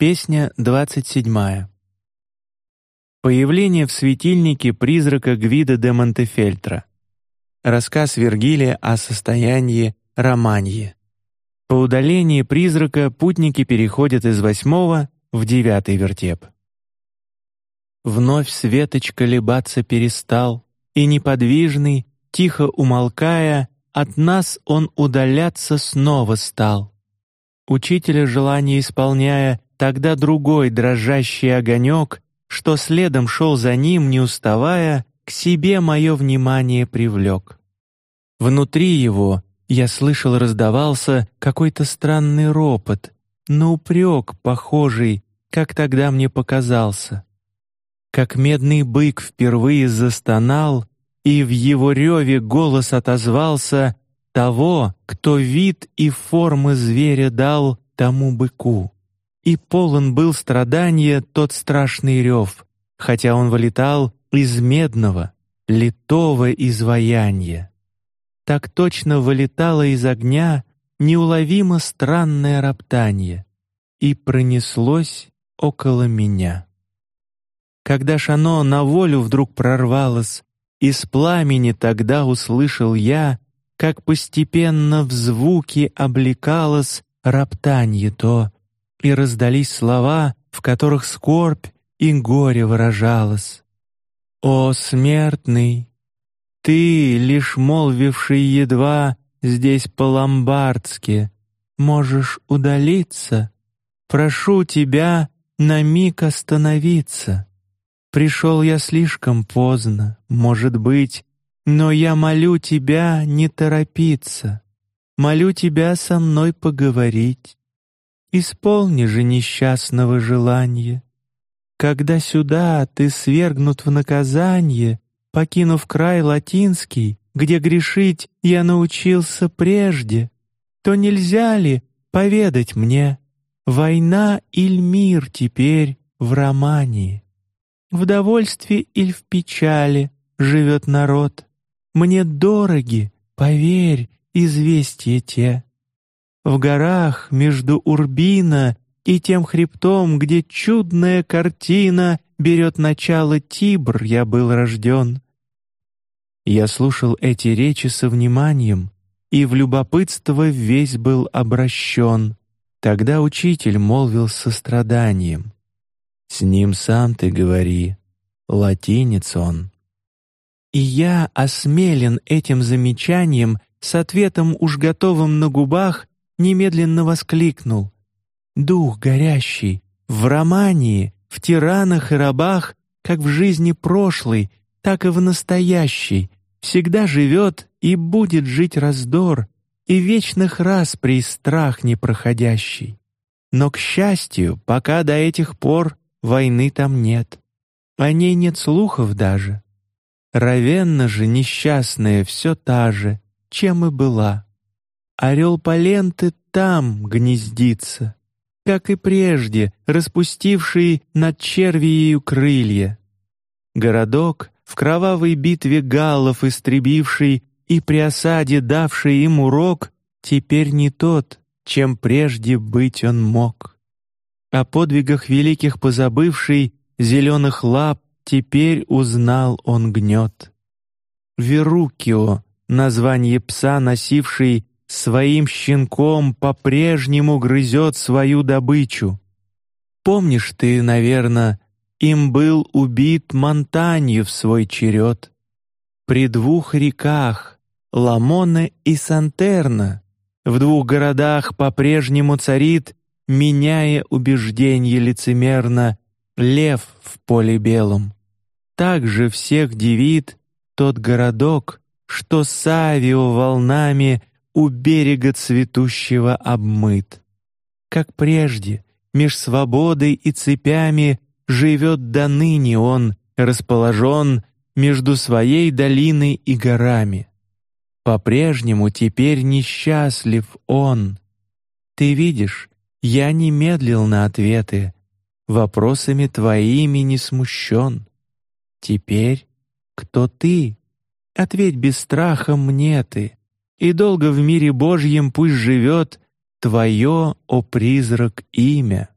Песня двадцать седьмая. Появление в светильнике призрака Гвида де Монтефельтра. Рассказ Вергилия о состоянии Романьи. По удалении призрака путники переходят из восьмого в девятый вертеп. Вновь светоч колебаться перестал, и неподвижный, тихо умолкая, от нас он удаляться снова стал. Учителя желание исполняя, тогда другой дрожащий огонек, что следом шел за ним, не уставая, к себе мое внимание привлек. Внутри его я слышал раздавался какой-то странный ропот, на упрек похожий, как тогда мне показался. Как медный бык впервые застонал, и в его реве голос отозвался того, кто вид и формы зверя дал тому быку. И полон был страдания тот страшный рев, хотя он вылетал из медного, литого изваяния. Так точно вылетало из огня неуловимо странное роптание и пронеслось около меня. Когда шано на волю вдруг прорвалось, из пламени тогда услышал я, как постепенно в звуки облекалось роптанье то, и раздались слова, в которых скорбь и горе выражалось. О смертный, ты, лишь молвивший едва здесь по-ломбардски, можешь удалиться. Прошу тебя на миг остановиться. Пришел я слишком поздно, может быть, но я молю тебя не торопиться, молю тебя со мной поговорить. Исполни же несчастного желания. Когда сюда ты свергнут в наказание, покинув край латинский, где грешить я научился прежде, то нельзя ли поведать мне, война или мир теперь в Романии? В довольстве или в печали живет народ. Мне дороги, поверь, известия те. В горах между Урбина и тем хребтом, где чудная картина берет начало Тибр, я был рожден. Я слушал эти речи со вниманием и в любопытство весь был обращен. Тогда учитель молвил с состраданием: с ним сам ты говори, латинец он. И я осмелен этим замечанием с ответом уж готовым на губах немедленно воскликнул: дух горящий в романии, в тиранах и рабах, как в жизни прошлой, так и в настоящей, всегда живет и будет жить раздор и вечных раз при страх непроходящий. Но к счастью, пока до этих пор войны там нет, о ней нет слухов даже. Равенна же несчастная все та же, чем и была. Орел Поленты там гнездится, как и прежде, распустивший над червией крылья. Городок в кровавой битве галлов истребивший и при осаде давший им урок, теперь не тот, чем прежде быть он мог. О подвигах великих позабывший зеленых лап теперь узнал он гнет. Верукио, название пса носивший своим щенком, по-прежнему грызет свою добычу. Помнишь ты, наверное, им был убит Монтанью в свой черед. При двух реках Ламоне и Сантерна в двух городах по-прежнему царит меняя убеждение лицемерно, лев в поле белом. Также всех дивит тот городок, что Савио волнами у берега цветущего обмыт. Как прежде, меж свободой и цепями живет до ныне он, расположен между своей долиной и горами. По-прежнему теперь несчастлив он. Ты видишь, я не медлил на ответы, вопросами твоими не смущен. Теперь кто ты? Ответь без страха мне ты, и долго в мире Божьем пусть живет твое, о призрак, имя.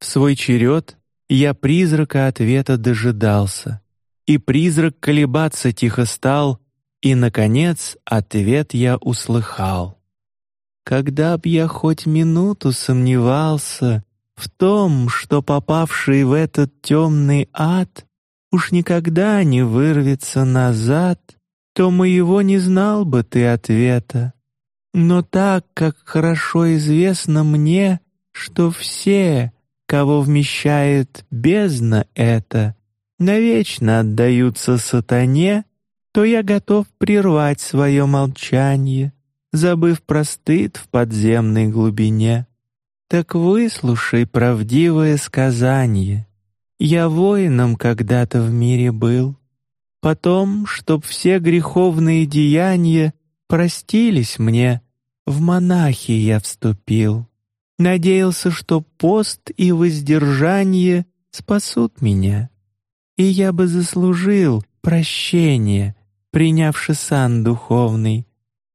В свой черед я призрака ответа дожидался, и призрак колебаться тихо стал, и наконец ответ я услыхал. Когда б я хоть минуту сомневался в том, что попавший в этот темный ад уж никогда не вырвется назад, то моего не знал бы ты ответа. Но так как хорошо известно мне, что все, кого вмещает бездна эта, навечно отдаются сатане, то я готов прервать свое молчание, забыв про стыд в подземной глубине. Так выслушай правдивое сказание. Я воином когда-то в мире был, потом, чтоб все греховные деяния простились мне, в монахи я вступил. Надеялся, что пост и воздержание спасут меня, и я бы заслужил прощение, принявши сан духовный,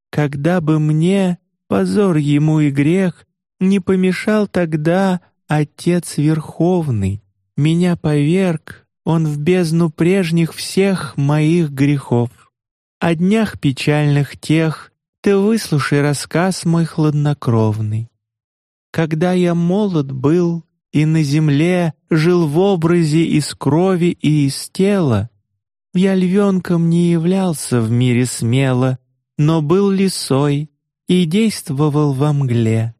когда бы мне позор ему и грех не помешал тогда Отец Верховный, меня поверг он в бездну прежних всех моих грехов. О днях печальных тех ты выслушай рассказ мой хладнокровный. Когда я молод был и на земле жил в образе из крови и из тела, я львенком не являлся в мире смело, но был лисой и действовал во мгле.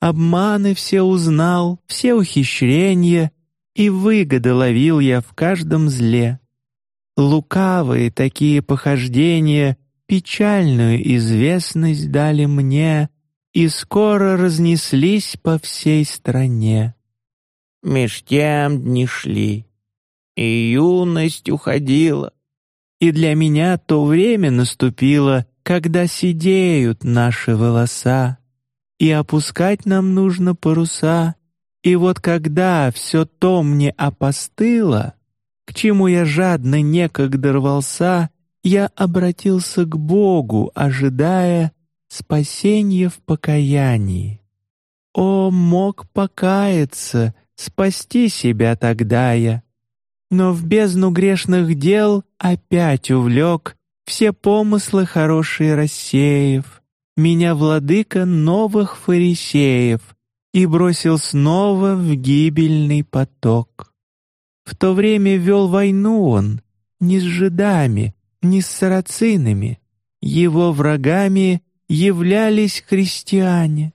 Обманы все узнал, все ухищрения, и выгоды ловил я в каждом зле. Лукавые такие похождения печальную известность дали мне и скоро разнеслись по всей стране. Меж тем дни шли, и юность уходила, и для меня то время наступило, когда сидеют наши волоса, и опускать нам нужно паруса. И вот когда все то мне опостыло, к чему я жадно некогда рвался, я обратился к Богу, ожидая спасения в покаянии. О, мог покаяться, спасти себя тогда я, но в бездну грешных дел опять увлек все помыслы хорошие рассеяв, меня владыка новых фарисеев и бросил снова в гибельный поток. В то время вел войну он не с жидами, не с сарацинами, его врагами являлись христиане.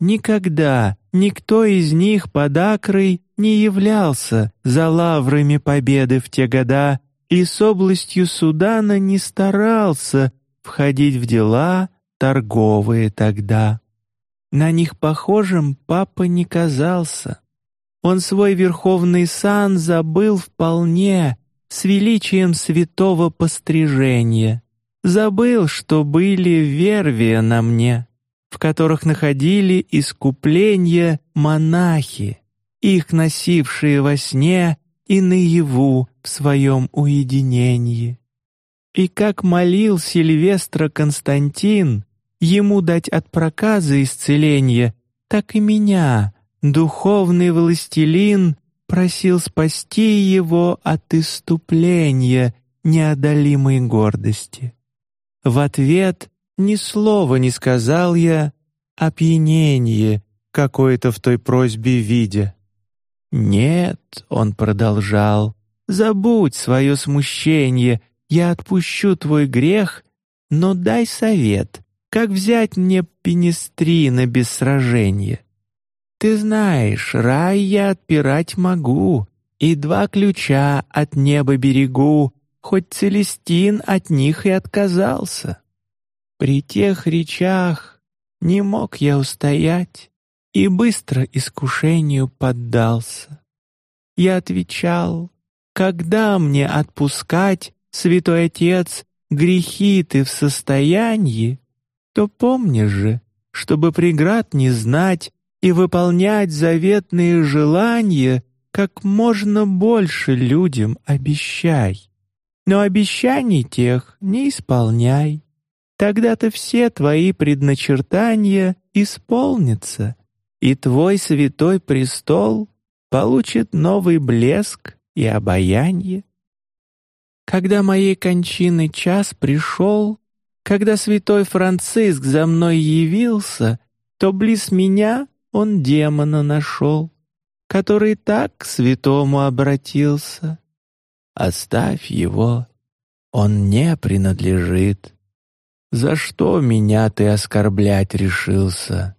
Никогда никто из них под Акрой не являлся за лаврами победы в те года и с областью Судана не старался входить в дела торговые тогда. На них похожим папа не казался. Он свой верховный сан забыл вполне с величием святого пострижения. Забыл, что были вервия на мне, в которых находили искупление монахи, их носившие во сне и наяву в своем уединении. И как молил Сильвестра Константин ему дать от проказа исцеление, так и меня, духовный властелин, просил спасти его от иступления неодолимой гордости. В ответ ни слова не сказал я, опьянение какое-то в той просьбе видя. Нет, он продолжал, забудь свое смущение, я отпущу твой грех, но дай совет, как взять мне пенестрина без сражения. Ты знаешь, рай я отпирать могу, и два ключа от неба берегу, хоть Целестин от них и отказался. При тех речах не мог я устоять и быстро искушению поддался. Я отвечал, когда мне отпускать, святой отец, грехи ты в состоянии, то помни же, чтобы преград не знать и выполнять заветные желания, как можно больше людям обещай. Но обещаний тех не исполняй. Тогда-то все твои предначертания исполнятся, и твой святой престол получит новый блеск и обаяние. Когда моей кончины час пришел, когда святой Франциск за мной явился, то близ меня он демона нашел, который так к святому обратился. Оставь его, он не принадлежит. За что меня ты оскорблять решился?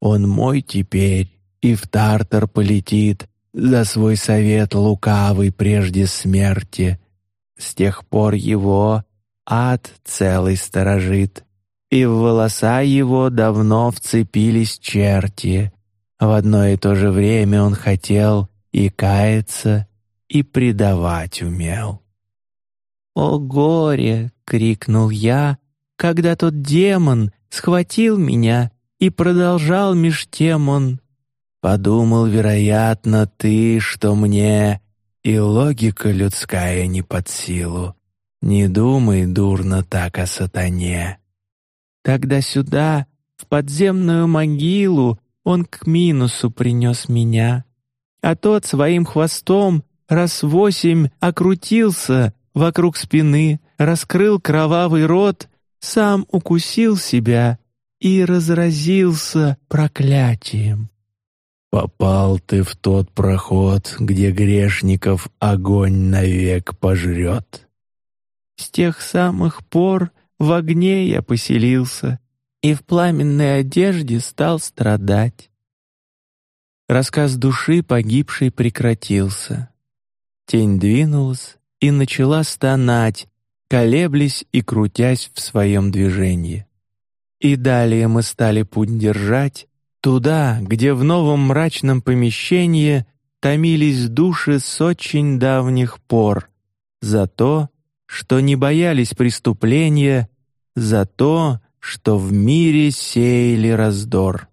Он мой теперь и в Тартар полетит за свой совет лукавый прежде смерти. С тех пор его ад целый сторожит, и в волоса его давно вцепились черти. В одно и то же время он хотел и каяться, и предавать умел. «О горе!» — крикнул я, когда тот демон схватил меня и продолжал меж тем он. Подумал, вероятно, ты, что мне и логика людская не под силу. Не думай дурно так о сатане. Тогда сюда, в подземную могилу, он к минусу принес меня, а тот своим хвостом раз восемь окрутился вокруг спины, раскрыл кровавый рот, сам укусил себя и разразился проклятием. Попал ты в тот проход, где грешников огонь навек пожрет. С тех самых пор в огне я поселился и в пламенной одежде стал страдать. Рассказ души погибшей прекратился. Тень двинулась и начала стонать, колеблясь и крутясь в своем движении. И далее мы стали путь держать туда, где в новом мрачном помещении томились души с очень давних пор, за то, что не боялись преступления, за то, что в мире сеяли раздор.